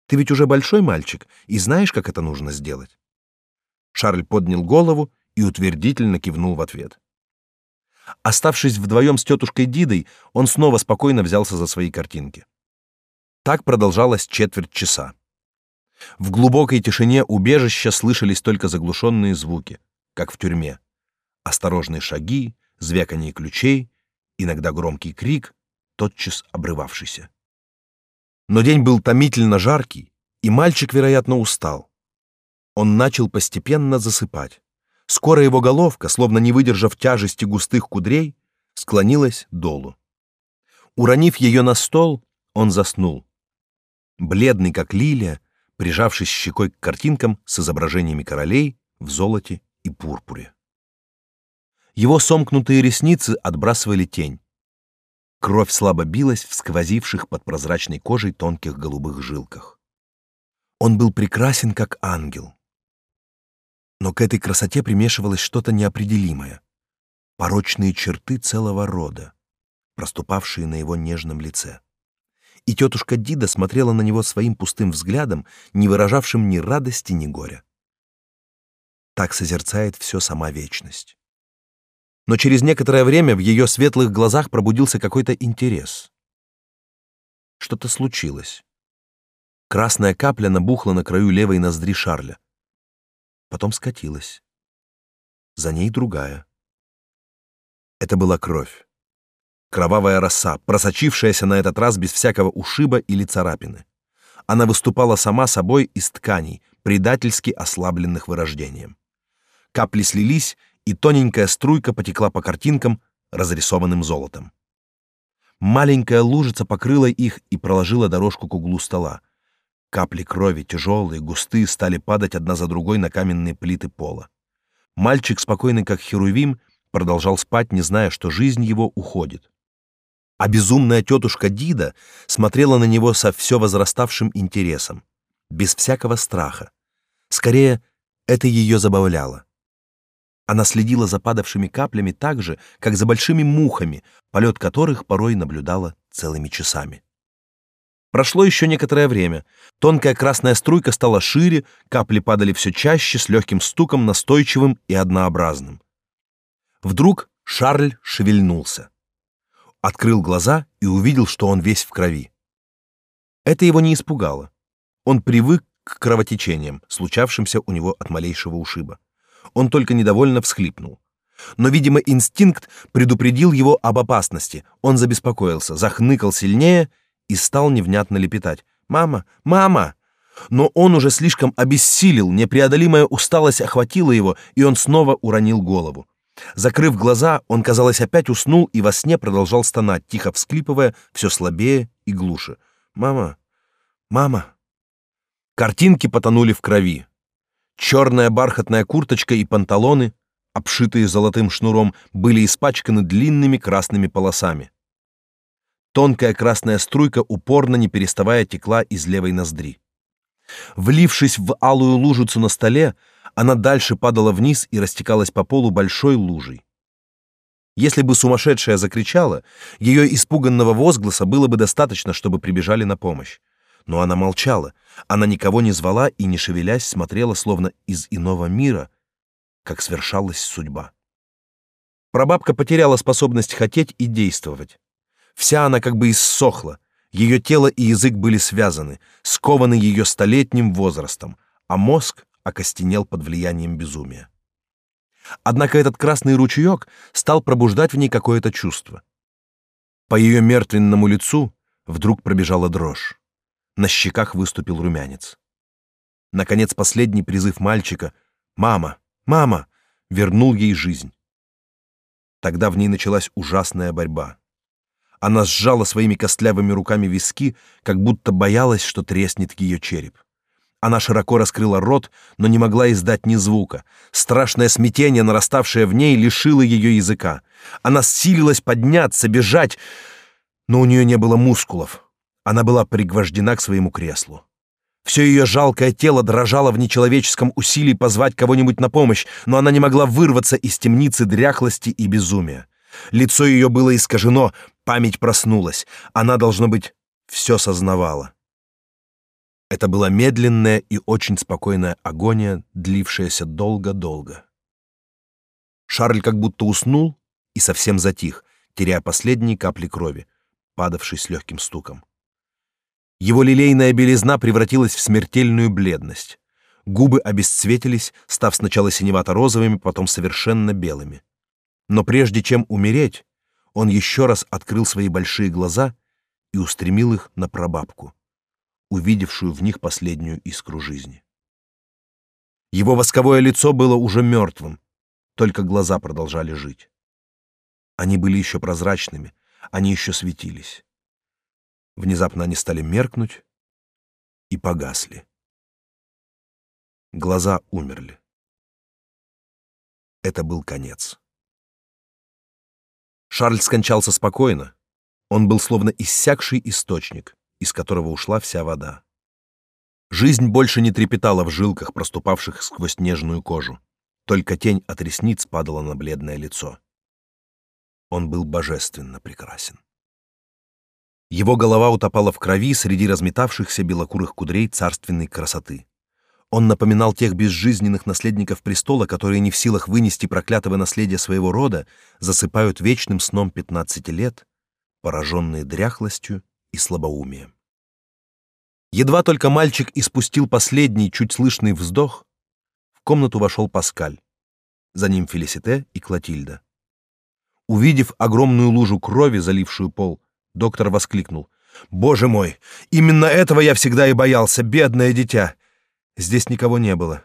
Ты ведь уже большой мальчик и знаешь, как это нужно сделать. Шарль поднял голову и утвердительно кивнул в ответ. Оставшись вдвоем с тетушкой Дидой, он снова спокойно взялся за свои картинки. Так продолжалось четверть часа. В глубокой тишине убежища слышались только заглушенные звуки, как в тюрьме. Осторожные шаги, звяканье ключей, иногда громкий крик, тотчас обрывавшийся. Но день был томительно жаркий, и мальчик, вероятно, устал. Он начал постепенно засыпать. Скоро его головка, словно не выдержав тяжести густых кудрей, склонилась долу. Уронив ее на стол, он заснул. Бледный, как лилия, прижавшись щекой к картинкам с изображениями королей в золоте и пурпуре. Его сомкнутые ресницы отбрасывали тень. Кровь слабо билась в сквозивших под прозрачной кожей тонких голубых жилках. Он был прекрасен, как ангел. Но к этой красоте примешивалось что-то неопределимое. Порочные черты целого рода, проступавшие на его нежном лице. И тетушка Дида смотрела на него своим пустым взглядом, не выражавшим ни радости, ни горя. Так созерцает все сама вечность но через некоторое время в ее светлых глазах пробудился какой-то интерес. Что-то случилось. Красная капля набухла на краю левой ноздри Шарля. Потом скатилась. За ней другая. Это была кровь. Кровавая роса, просочившаяся на этот раз без всякого ушиба или царапины. Она выступала сама собой из тканей, предательски ослабленных вырождением. Капли слились, и тоненькая струйка потекла по картинкам, разрисованным золотом. Маленькая лужица покрыла их и проложила дорожку к углу стола. Капли крови, тяжелые, густые, стали падать одна за другой на каменные плиты пола. Мальчик, спокойный как херувим, продолжал спать, не зная, что жизнь его уходит. А безумная тетушка Дида смотрела на него со все возраставшим интересом, без всякого страха. Скорее, это ее забавляло. Она следила за падавшими каплями так же, как за большими мухами, полет которых порой наблюдала целыми часами. Прошло еще некоторое время. Тонкая красная струйка стала шире, капли падали все чаще, с легким стуком, настойчивым и однообразным. Вдруг Шарль шевельнулся. Открыл глаза и увидел, что он весь в крови. Это его не испугало. Он привык к кровотечениям, случавшимся у него от малейшего ушиба. Он только недовольно всхлипнул. Но, видимо, инстинкт предупредил его об опасности. Он забеспокоился, захныкал сильнее и стал невнятно лепетать. «Мама! Мама!» Но он уже слишком обессилел, непреодолимая усталость охватила его, и он снова уронил голову. Закрыв глаза, он, казалось, опять уснул и во сне продолжал стонать, тихо всклипывая, все слабее и глуше. «Мама! Мама!» Картинки потонули в крови. Черная бархатная курточка и панталоны, обшитые золотым шнуром, были испачканы длинными красными полосами. Тонкая красная струйка упорно, не переставая, текла из левой ноздри. Влившись в алую лужицу на столе, она дальше падала вниз и растекалась по полу большой лужей. Если бы сумасшедшая закричала, ее испуганного возгласа было бы достаточно, чтобы прибежали на помощь. Но она молчала, она никого не звала и, не шевелясь, смотрела словно из иного мира, как свершалась судьба. Прабабка потеряла способность хотеть и действовать. Вся она как бы иссохла, ее тело и язык были связаны, скованы ее столетним возрастом, а мозг окостенел под влиянием безумия. Однако этот красный ручеек стал пробуждать в ней какое-то чувство. По ее мертвенному лицу вдруг пробежала дрожь. На щеках выступил румянец. Наконец последний призыв мальчика «Мама! Мама!» вернул ей жизнь. Тогда в ней началась ужасная борьба. Она сжала своими костлявыми руками виски, как будто боялась, что треснет ее череп. Она широко раскрыла рот, но не могла издать ни звука. Страшное смятение, нараставшее в ней, лишило ее языка. Она силилась подняться, бежать, но у нее не было мускулов. Она была пригвождена к своему креслу. Все ее жалкое тело дрожало в нечеловеческом усилии позвать кого-нибудь на помощь, но она не могла вырваться из темницы дряхлости и безумия. Лицо ее было искажено, память проснулась. Она, должно быть, все сознавала. Это была медленная и очень спокойная агония, длившаяся долго-долго. Шарль как будто уснул и совсем затих, теряя последние капли крови, падавшей с легким стуком. Его лилейная белизна превратилась в смертельную бледность. Губы обесцветились, став сначала синевато-розовыми, потом совершенно белыми. Но прежде чем умереть, он еще раз открыл свои большие глаза и устремил их на прабабку, увидевшую в них последнюю искру жизни. Его восковое лицо было уже мертвым, только глаза продолжали жить. Они были еще прозрачными, они еще светились. Внезапно они стали меркнуть и погасли. Глаза умерли. Это был конец. Шарль скончался спокойно. Он был словно иссякший источник, из которого ушла вся вода. Жизнь больше не трепетала в жилках, проступавших сквозь нежную кожу. Только тень от ресниц падала на бледное лицо. Он был божественно прекрасен. Его голова утопала в крови среди разметавшихся белокурых кудрей царственной красоты. Он напоминал тех безжизненных наследников престола, которые не в силах вынести проклятого наследия своего рода, засыпают вечным сном пятнадцати лет, пораженные дряхлостью и слабоумием. Едва только мальчик испустил последний, чуть слышный вздох, в комнату вошел Паскаль. За ним Фелисите и Клотильда. Увидев огромную лужу крови, залившую пол, Доктор воскликнул. Боже мой, именно этого я всегда и боялся, бедное дитя. Здесь никого не было.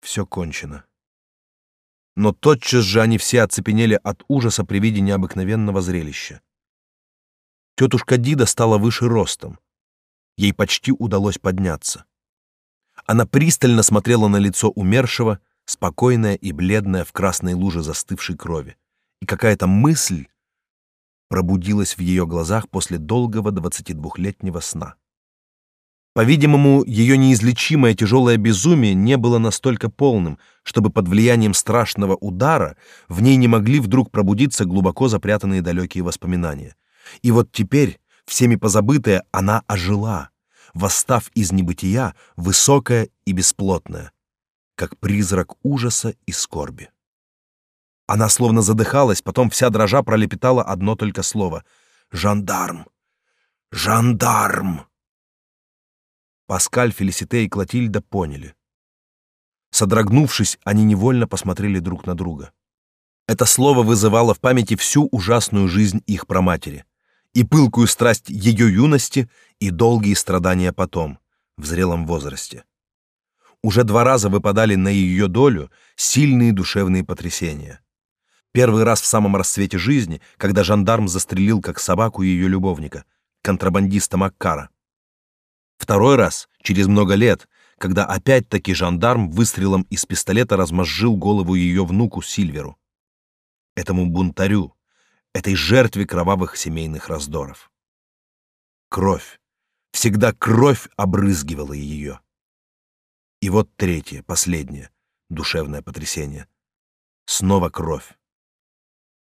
Все кончено. Но тотчас же они все оцепенели от ужаса при виде необыкновенного зрелища. Тетушка Дида стала выше ростом. Ей почти удалось подняться. Она пристально смотрела на лицо умершего, спокойная и бледная в красной луже застывшей крови, и какая-то мысль пробудилась в ее глазах после долгого 22-летнего сна. По-видимому, ее неизлечимое тяжелое безумие не было настолько полным, чтобы под влиянием страшного удара в ней не могли вдруг пробудиться глубоко запрятанные далекие воспоминания. И вот теперь, всеми позабытая, она ожила, восстав из небытия, высокая и бесплотная, как призрак ужаса и скорби. Она словно задыхалась, потом вся дрожа пролепетала одно только слово: "Жандарм! Жандарм!" Паскаль, Фелисите и Клотильда поняли. Содрогнувшись, они невольно посмотрели друг на друга. Это слово вызывало в памяти всю ужасную жизнь их праматери, и пылкую страсть ее юности, и долгие страдания потом, в зрелом возрасте. Уже два раза выпадали на ее долю сильные душевные потрясения. Первый раз в самом расцвете жизни, когда жандарм застрелил как собаку ее любовника, контрабандиста Маккара. Второй раз, через много лет, когда опять-таки жандарм выстрелом из пистолета размозжил голову ее внуку Сильверу. Этому бунтарю, этой жертве кровавых семейных раздоров. Кровь, всегда кровь обрызгивала ее. И вот третье, последнее, душевное потрясение. Снова кровь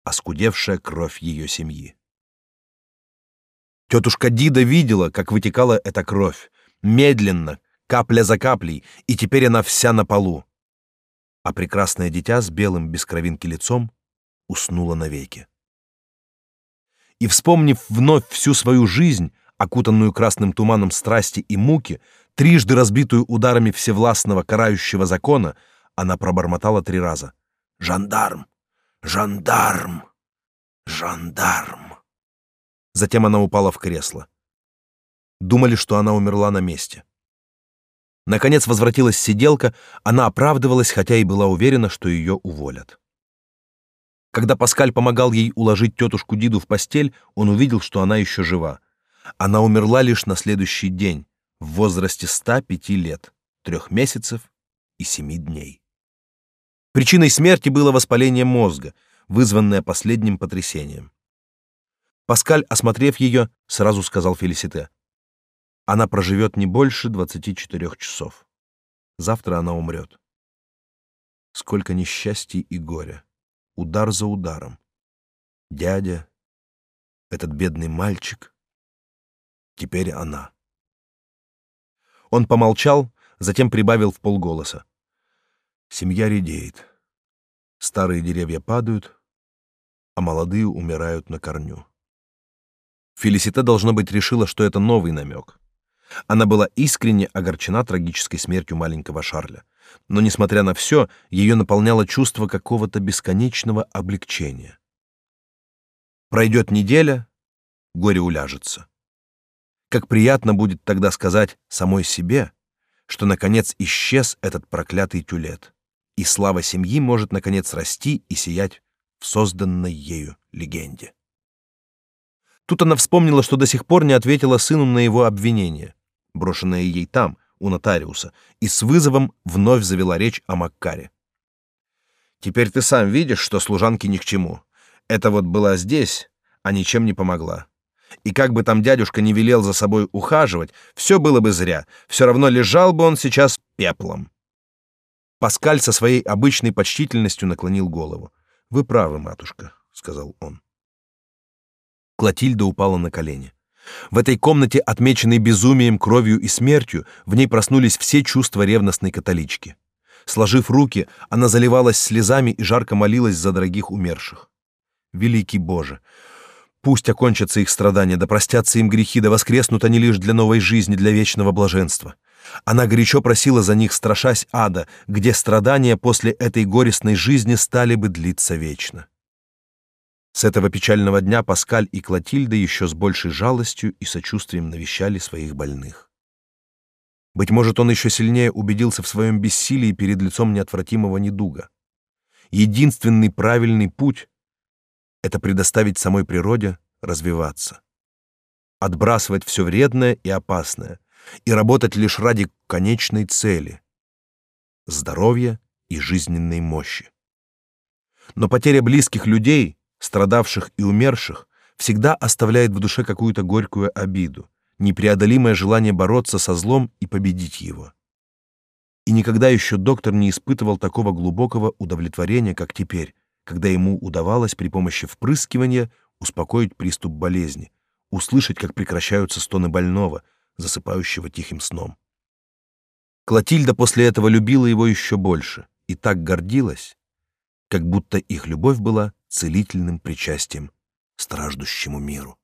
оскудевшая кровь ее семьи. Тетушка Дида видела, как вытекала эта кровь, медленно, капля за каплей, и теперь она вся на полу. А прекрасное дитя с белым без кровинки лицом уснуло навеки. И вспомнив вновь всю свою жизнь, окутанную красным туманом страсти и муки, трижды разбитую ударами всевластного карающего закона, она пробормотала три раза: "Жандарм! Жандарм! Жандарм!» Затем она упала в кресло. Думали, что она умерла на месте. Наконец возвратилась сиделка, она оправдывалась, хотя и была уверена, что ее уволят. Когда Паскаль помогал ей уложить тетушку Диду в постель, он увидел, что она еще жива. Она умерла лишь на следующий день, в возрасте 105 лет, трех месяцев и семи дней. Причиной смерти было воспаление мозга, вызванное последним потрясением. Паскаль, осмотрев ее, сразу сказал Фелисите: "Она проживет не больше 24 часов. Завтра она умрет. Сколько несчастий и горя, удар за ударом. Дядя, этот бедный мальчик, теперь она". Он помолчал, затем прибавил в полголоса: Семья редеет. Старые деревья падают, а молодые умирают на корню. Фелисита, должно быть, решила, что это новый намек. Она была искренне огорчена трагической смертью маленького Шарля, но, несмотря на все, ее наполняло чувство какого-то бесконечного облегчения. Пройдет неделя, горе уляжется. Как приятно будет тогда сказать самой себе, что, наконец, исчез этот проклятый тюлет и слава семьи может наконец расти и сиять в созданной ею легенде. Тут она вспомнила, что до сих пор не ответила сыну на его обвинение, брошенное ей там, у нотариуса, и с вызовом вновь завела речь о Маккаре. Теперь ты сам видишь, что служанки ни к чему. Это вот была здесь, а ничем не помогла. И как бы там дядюшка не велел за собой ухаживать, все было бы зря. Все равно лежал бы он сейчас пеплом. Паскаль со своей обычной почтительностью наклонил голову. Вы правы, матушка, сказал он. Клотильда упала на колени. В этой комнате, отмеченной безумием, кровью и смертью, в ней проснулись все чувства ревностной католички. Сложив руки, она заливалась слезами и жарко молилась за дорогих умерших. Великий Боже, пусть окончатся их страдания, да простятся им грехи, да воскреснут они лишь для новой жизни, для вечного блаженства. Она горячо просила за них, страшась ада, где страдания после этой горестной жизни стали бы длиться вечно. С этого печального дня Паскаль и Клотильда еще с большей жалостью и сочувствием навещали своих больных. Быть может, он еще сильнее убедился в своем бессилии перед лицом неотвратимого недуга. Единственный правильный путь — это предоставить самой природе развиваться, отбрасывать все вредное и опасное и работать лишь ради конечной цели — здоровья и жизненной мощи. Но потеря близких людей, страдавших и умерших, всегда оставляет в душе какую-то горькую обиду, непреодолимое желание бороться со злом и победить его. И никогда еще доктор не испытывал такого глубокого удовлетворения, как теперь, когда ему удавалось при помощи впрыскивания успокоить приступ болезни, услышать, как прекращаются стоны больного, засыпающего тихим сном. Клотильда после этого любила его еще больше и так гордилась, как будто их любовь была целительным причастием страждущему миру.